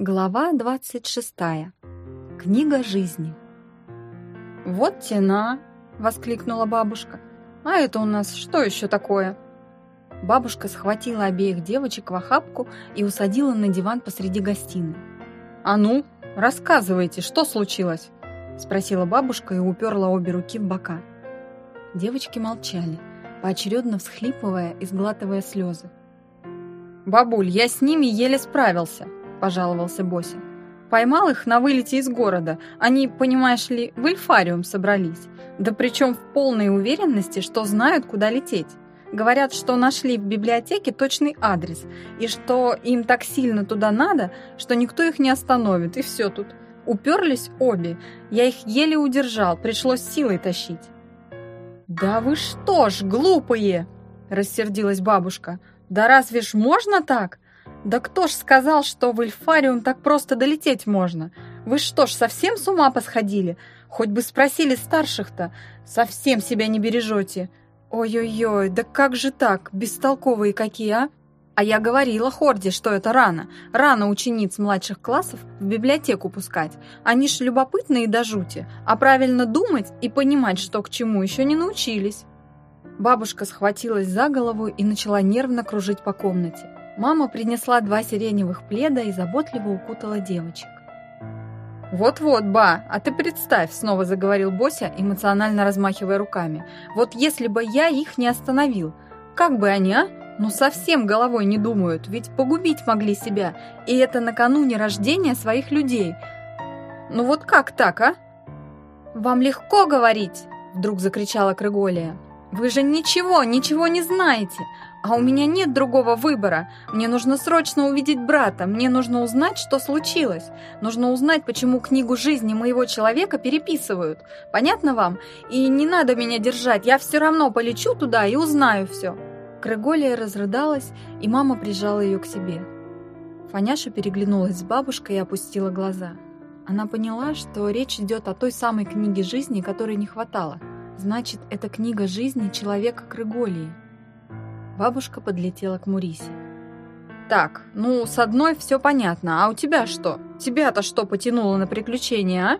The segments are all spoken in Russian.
Глава 26. Книга жизни. «Вот тена!» — воскликнула бабушка. «А это у нас что еще такое?» Бабушка схватила обеих девочек в охапку и усадила на диван посреди гостиной. «А ну, рассказывайте, что случилось?» — спросила бабушка и уперла обе руки в бока. Девочки молчали, поочередно всхлипывая и сглатывая слезы. «Бабуль, я с ними еле справился», — пожаловался Бося. «Поймал их на вылете из города. Они, понимаешь ли, в эльфариум собрались. Да причем в полной уверенности, что знают, куда лететь. Говорят, что нашли в библиотеке точный адрес, и что им так сильно туда надо, что никто их не остановит, и все тут. Уперлись обе. Я их еле удержал, пришлось силой тащить». «Да вы что ж, глупые!» — рассердилась бабушка. «Да разве ж можно так? Да кто ж сказал, что в Эльфариум так просто долететь можно? Вы что ж, совсем с ума посходили? Хоть бы спросили старших-то. Совсем себя не бережете. Ой-ой-ой, да как же так? Бестолковые какие, а? А я говорила Хорде, что это рано. Рано учениц младших классов в библиотеку пускать. Они ж любопытные до жути. А правильно думать и понимать, что к чему, еще не научились. Бабушка схватилась за голову и начала нервно кружить по комнате. Мама принесла два сиреневых пледа и заботливо укутала девочек. «Вот-вот, ба, а ты представь», — снова заговорил Бося, эмоционально размахивая руками. «Вот если бы я их не остановил, как бы они, а? Ну совсем головой не думают, ведь погубить могли себя, и это накануне рождения своих людей. Ну вот как так, а?» «Вам легко говорить!» — вдруг закричала Крыголия. «Вы же ничего, ничего не знаете! А у меня нет другого выбора. Мне нужно срочно увидеть брата. Мне нужно узнать, что случилось. Нужно узнать, почему книгу жизни моего человека переписывают. Понятно вам? И не надо меня держать. Я все равно полечу туда и узнаю все». Крыголия разрыдалась, и мама прижала ее к себе. Фаняша переглянулась с бабушкой и опустила глаза. Она поняла, что речь идет о той самой книге жизни, которой не хватало. Значит, это книга жизни человека Крыголии. Бабушка подлетела к Мурисе. «Так, ну, с одной все понятно, а у тебя что? Тебя-то что потянуло на приключения, а?»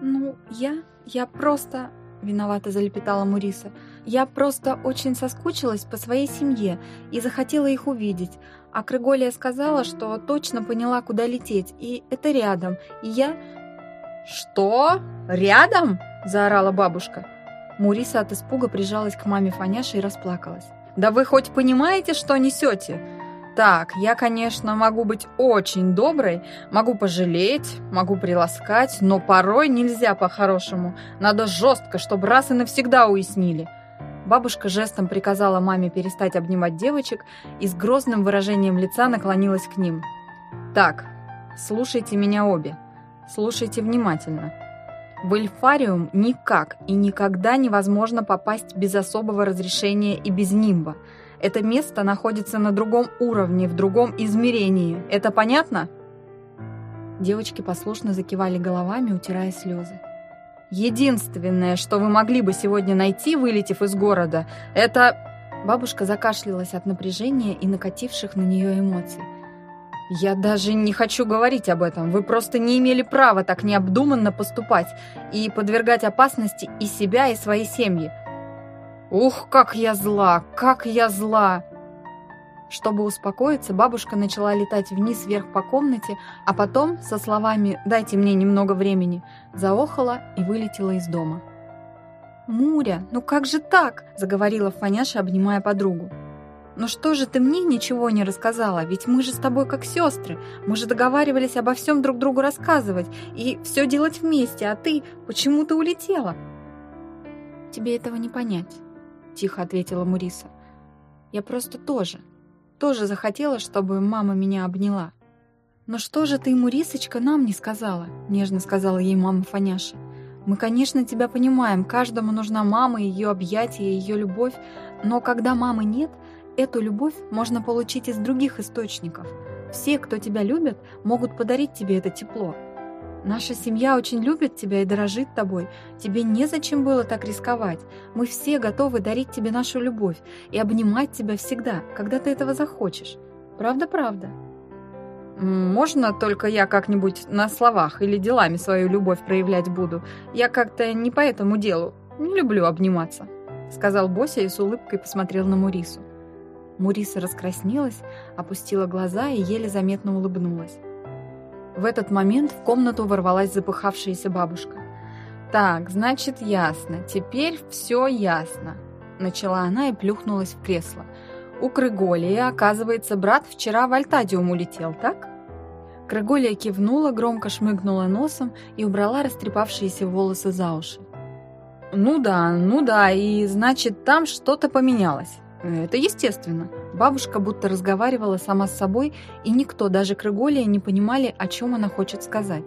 «Ну, я... я просто...» — виновато залепетала Муриса. «Я просто очень соскучилась по своей семье и захотела их увидеть. А Крыголия сказала, что точно поняла, куда лететь, и это рядом, и я...» «Что? Рядом?» — заорала бабушка. Муриса от испуга прижалась к маме Фаняши и расплакалась. Да вы хоть понимаете, что несете? Так, я, конечно, могу быть очень доброй, могу пожалеть, могу приласкать, но порой нельзя по-хорошему. Надо жестко, чтобы раз и навсегда уяснили. Бабушка жестом приказала маме перестать обнимать девочек и с грозным выражением лица наклонилась к ним. «Так, слушайте меня обе. Слушайте внимательно. В Эльфариум никак и никогда невозможно попасть без особого разрешения и без нимба. Это место находится на другом уровне, в другом измерении. Это понятно? Девочки послушно закивали головами, утирая слезы. Единственное, что вы могли бы сегодня найти, вылетев из города, это... Бабушка закашлялась от напряжения и накативших на нее эмоций. «Я даже не хочу говорить об этом. Вы просто не имели права так необдуманно поступать и подвергать опасности и себя, и своей семьи. Ух, как я зла, как я зла!» Чтобы успокоиться, бабушка начала летать вниз-вверх по комнате, а потом, со словами «дайте мне немного времени», заохала и вылетела из дома. «Муря, ну как же так?» – заговорила Фаняша, обнимая подругу. «Но что же ты мне ничего не рассказала? Ведь мы же с тобой как сестры. Мы же договаривались обо всем друг другу рассказывать и все делать вместе, а ты почему-то улетела». «Тебе этого не понять», — тихо ответила Муриса. «Я просто тоже, тоже захотела, чтобы мама меня обняла». «Но что же ты, Мурисочка, нам не сказала?» — нежно сказала ей мама Фаняша. «Мы, конечно, тебя понимаем, каждому нужна мама, ее объятия, ее любовь, но когда мамы нет, Эту любовь можно получить из других источников. Все, кто тебя любит, могут подарить тебе это тепло. Наша семья очень любит тебя и дорожит тобой. Тебе незачем было так рисковать. Мы все готовы дарить тебе нашу любовь и обнимать тебя всегда, когда ты этого захочешь. Правда-правда. Можно только я как-нибудь на словах или делами свою любовь проявлять буду? Я как-то не по этому делу. Не люблю обниматься», — сказал Бося и с улыбкой посмотрел на Мурису. Муриса раскраснелась, опустила глаза и еле заметно улыбнулась. В этот момент в комнату ворвалась запыхавшаяся бабушка. «Так, значит, ясно. Теперь все ясно», — начала она и плюхнулась в кресло. «У Крыголия, оказывается, брат вчера в Альтадиум улетел, так?» Крыголия кивнула, громко шмыгнула носом и убрала растрепавшиеся волосы за уши. «Ну да, ну да, и значит, там что-то поменялось. Это естественно. Бабушка будто разговаривала сама с собой, и никто, даже Крыголия, не понимали, о чем она хочет сказать.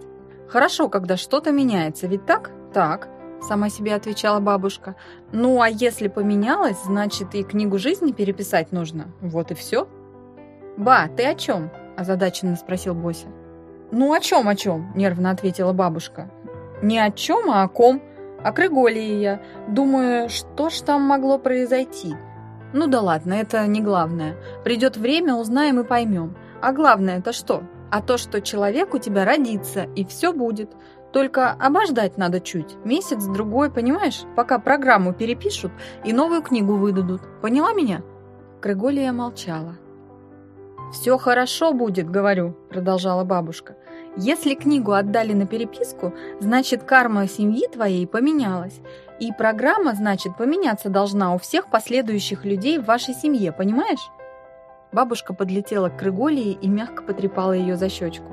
Хорошо, когда что-то меняется, ведь так? Так, сама себе отвечала бабушка. Ну, а если поменялось, значит и книгу жизни переписать нужно. Вот и все. Ба, ты о чем? озадаченно спросил Бося. Ну, о чем, о чем? нервно ответила бабушка. Не о чем, а о ком. О Крыголии я. Думаю, что ж там могло произойти? Ну да ладно, это не главное. Придет время, узнаем и поймем. А главное это что? А то, что человек у тебя родится, и все будет. Только обождать надо чуть, месяц-другой, понимаешь? Пока программу перепишут и новую книгу выдадут. Поняла меня?» Крыголия молчала. «Все хорошо будет, говорю», — продолжала бабушка. «Если книгу отдали на переписку, значит, карма семьи твоей поменялась. И программа, значит, поменяться должна у всех последующих людей в вашей семье, понимаешь?» Бабушка подлетела к Крыголии и мягко потрепала ее за щечку.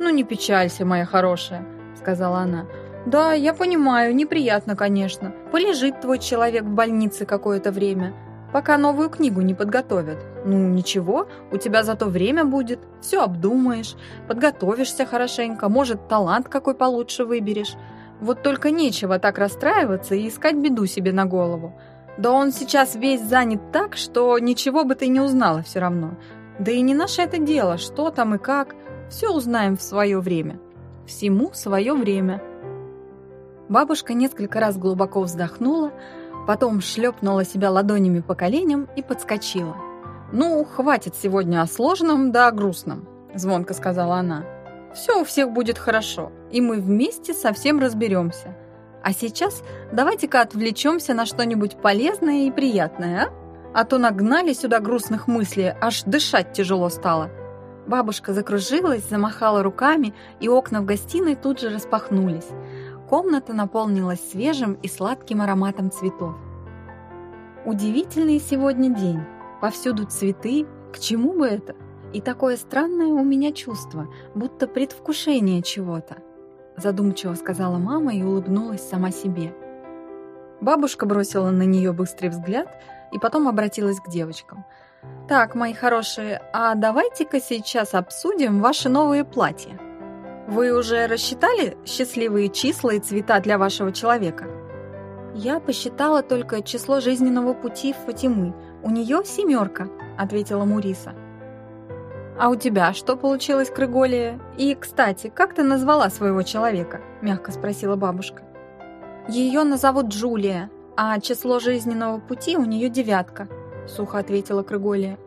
«Ну не печалься, моя хорошая», — сказала она. «Да, я понимаю, неприятно, конечно. Полежит твой человек в больнице какое-то время пока новую книгу не подготовят. Ну, ничего, у тебя зато время будет, все обдумаешь, подготовишься хорошенько, может, талант какой получше выберешь. Вот только нечего так расстраиваться и искать беду себе на голову. Да он сейчас весь занят так, что ничего бы ты не узнала все равно. Да и не наше это дело, что там и как. Все узнаем в свое время. Всему свое время. Бабушка несколько раз глубоко вздохнула, Потом шлепнула себя ладонями по коленям и подскочила. «Ну, хватит сегодня о сложном да о грустном», – звонко сказала она. «Все у всех будет хорошо, и мы вместе совсем разберемся. А сейчас давайте-ка отвлечемся на что-нибудь полезное и приятное, а? А то нагнали сюда грустных мыслей, аж дышать тяжело стало». Бабушка закружилась, замахала руками, и окна в гостиной тут же распахнулись. Комната наполнилась свежим и сладким ароматом цветов. Удивительный сегодня день. Повсюду цветы. К чему бы это? И такое странное у меня чувство, будто предвкушение чего-то. Задумчиво сказала мама и улыбнулась сама себе. Бабушка бросила на нее быстрый взгляд и потом обратилась к девочкам. «Так, мои хорошие, а давайте-ка сейчас обсудим ваши новые платья». Вы уже рассчитали счастливые числа и цвета для вашего человека? Я посчитала только число жизненного пути Фатимы. У нее семерка, ответила Муриса. А у тебя что получилось, Крыголия? И, кстати, как ты назвала своего человека? Мягко спросила бабушка. Ее назовут Джулия, а число жизненного пути у нее девятка, сухо ответила Крыголия.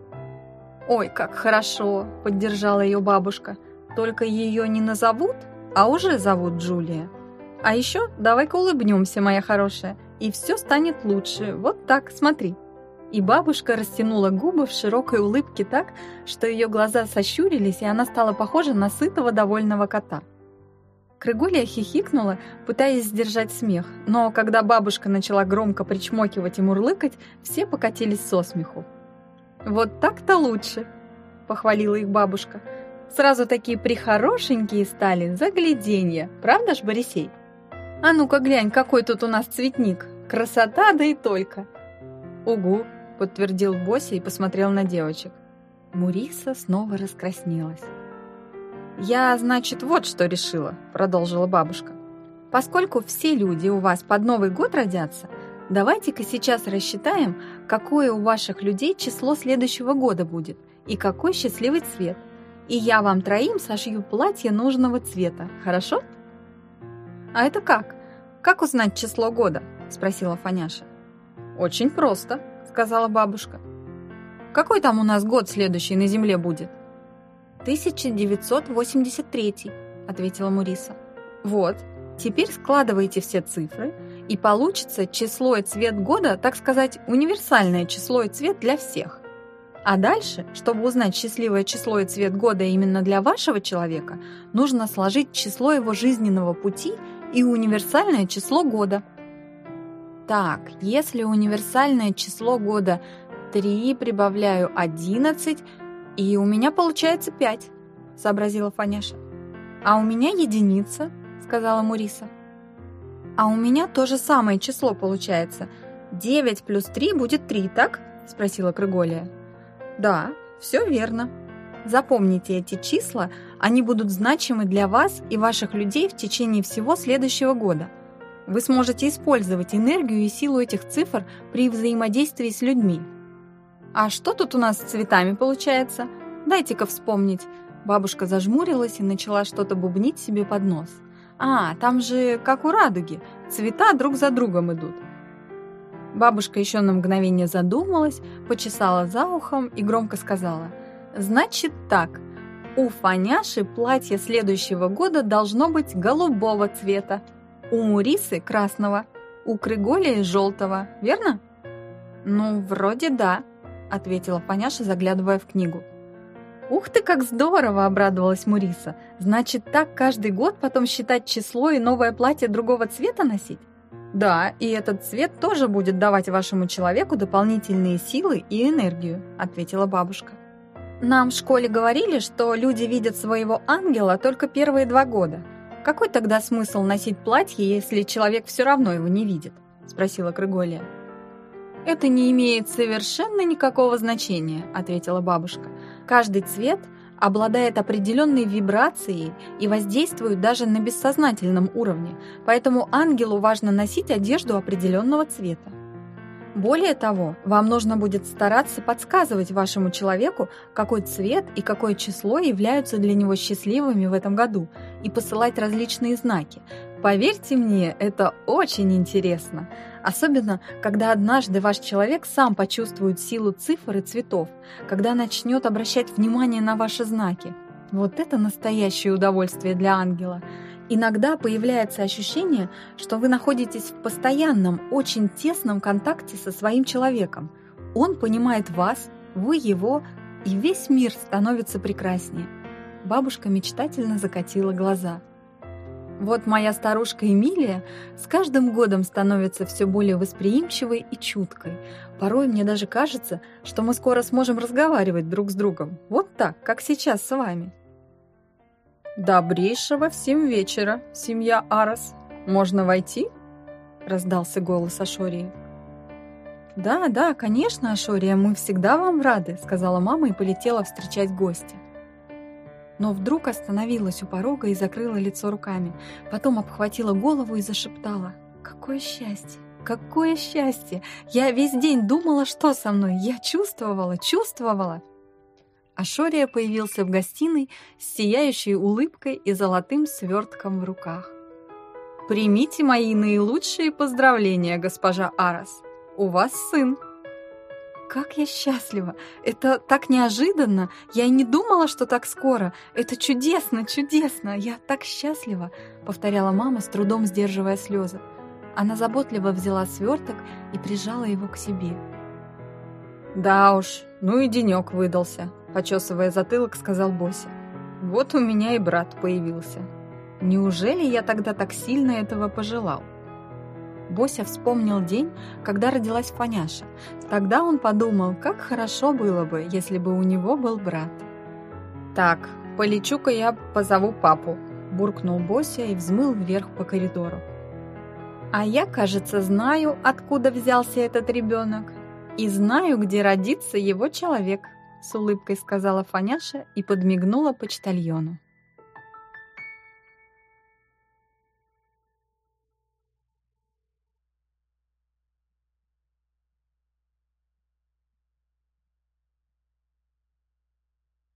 Ой, как хорошо, поддержала ее бабушка. Только ее не назовут, а уже зовут Джулия. А еще давай-ка улыбнемся, моя хорошая, и все станет лучше. Вот так, смотри». И бабушка растянула губы в широкой улыбке так, что ее глаза сощурились, и она стала похожа на сытого довольного кота. Крыгулия хихикнула, пытаясь сдержать смех, но когда бабушка начала громко причмокивать и мурлыкать, все покатились со смеху. «Вот так-то лучше», — похвалила их бабушка. Сразу такие прихорошенькие стали, загляденье. Правда ж, Борисей? А ну-ка глянь, какой тут у нас цветник. Красота, да и только. Угу, подтвердил Бося и посмотрел на девочек. Муриса снова раскраснелась. «Я, значит, вот что решила», — продолжила бабушка. «Поскольку все люди у вас под Новый год родятся, давайте-ка сейчас рассчитаем, какое у ваших людей число следующего года будет и какой счастливый цвет и я вам троим сошью платье нужного цвета, хорошо?» «А это как? Как узнать число года?» – спросила Фаняша. «Очень просто», – сказала бабушка. «Какой там у нас год следующий на земле будет?» 1983, ответила Муриса. Вот, теперь складывайте все цифры, и получится число и цвет года, так сказать, универсальное число и цвет для всех. А дальше, чтобы узнать счастливое число и цвет года именно для вашего человека, нужно сложить число его жизненного пути и универсальное число года. Так, если универсальное число года 3 прибавляю 11, и у меня получается 5, сообразила Фаняша. А у меня единица, сказала Муриса. А у меня то же самое число получается. 9 плюс 3 будет 3, так? Спросила Крыголия. Да, все верно. Запомните эти числа, они будут значимы для вас и ваших людей в течение всего следующего года. Вы сможете использовать энергию и силу этих цифр при взаимодействии с людьми. А что тут у нас с цветами получается? Дайте-ка вспомнить. Бабушка зажмурилась и начала что-то бубнить себе под нос. А, там же, как у радуги, цвета друг за другом идут. Бабушка еще на мгновение задумалась, почесала за ухом и громко сказала. «Значит так, у Фаняши платье следующего года должно быть голубого цвета у Мурисы красного, у Крыголии желтого, верно? Ну, вроде да, ответила Фаняша, заглядывая в книгу. «Ух ты, как здорово!» – обрадовалась Муриса. «Значит, так каждый год потом считать число и новое платье другого цвета носить?» «Да, и этот цвет тоже будет давать вашему человеку дополнительные силы и энергию», – ответила бабушка. «Нам в школе говорили, что люди видят своего ангела только первые два года – какой тогда смысл носить платье, если человек все равно его не видит? Спросила Крыголия. Это не имеет совершенно никакого значения, ответила бабушка. Каждый цвет обладает определенной вибрацией и воздействует даже на бессознательном уровне, поэтому ангелу важно носить одежду определенного цвета. Более того, вам нужно будет стараться подсказывать вашему человеку, какой цвет и какое число являются для него счастливыми в этом году, и посылать различные знаки. Поверьте мне, это очень интересно. Особенно, когда однажды ваш человек сам почувствует силу цифр и цветов, когда начнет обращать внимание на ваши знаки. Вот это настоящее удовольствие для ангела – Иногда появляется ощущение, что вы находитесь в постоянном, очень тесном контакте со своим человеком. Он понимает вас, вы его, и весь мир становится прекраснее. Бабушка мечтательно закатила глаза. Вот моя старушка Эмилия с каждым годом становится все более восприимчивой и чуткой. Порой мне даже кажется, что мы скоро сможем разговаривать друг с другом. Вот так, как сейчас с вами. «Добрейшего всем вечера, семья Арос. Можно войти?» — раздался голос Ашории. «Да, да, конечно, Ашория, мы всегда вам рады», — сказала мама и полетела встречать гостя. Но вдруг остановилась у порога и закрыла лицо руками, потом обхватила голову и зашептала. «Какое счастье! Какое счастье! Я весь день думала, что со мной. Я чувствовала, чувствовала!» Ашория появился в гостиной с сияющей улыбкой и золотым свертком в руках. «Примите мои наилучшие поздравления, госпожа Арас. У вас сын!» «Как я счастлива! Это так неожиданно! Я и не думала, что так скоро! Это чудесно, чудесно! Я так счастлива!» — повторяла мама, с трудом сдерживая слезы. Она заботливо взяла сверток и прижала его к себе. «Да уж, ну и денек выдался», почесывая затылок, сказал Бося. «Вот у меня и брат появился. Неужели я тогда так сильно этого пожелал?» Бося вспомнил день, когда родилась Фаняша. Тогда он подумал, как хорошо было бы, если бы у него был брат. «Так, полечу-ка я позову папу», – буркнул Бося и взмыл вверх по коридору. «А я, кажется, знаю, откуда взялся этот ребенок, и знаю, где родится его человек», с улыбкой сказала Фаняша и подмигнула почтальону.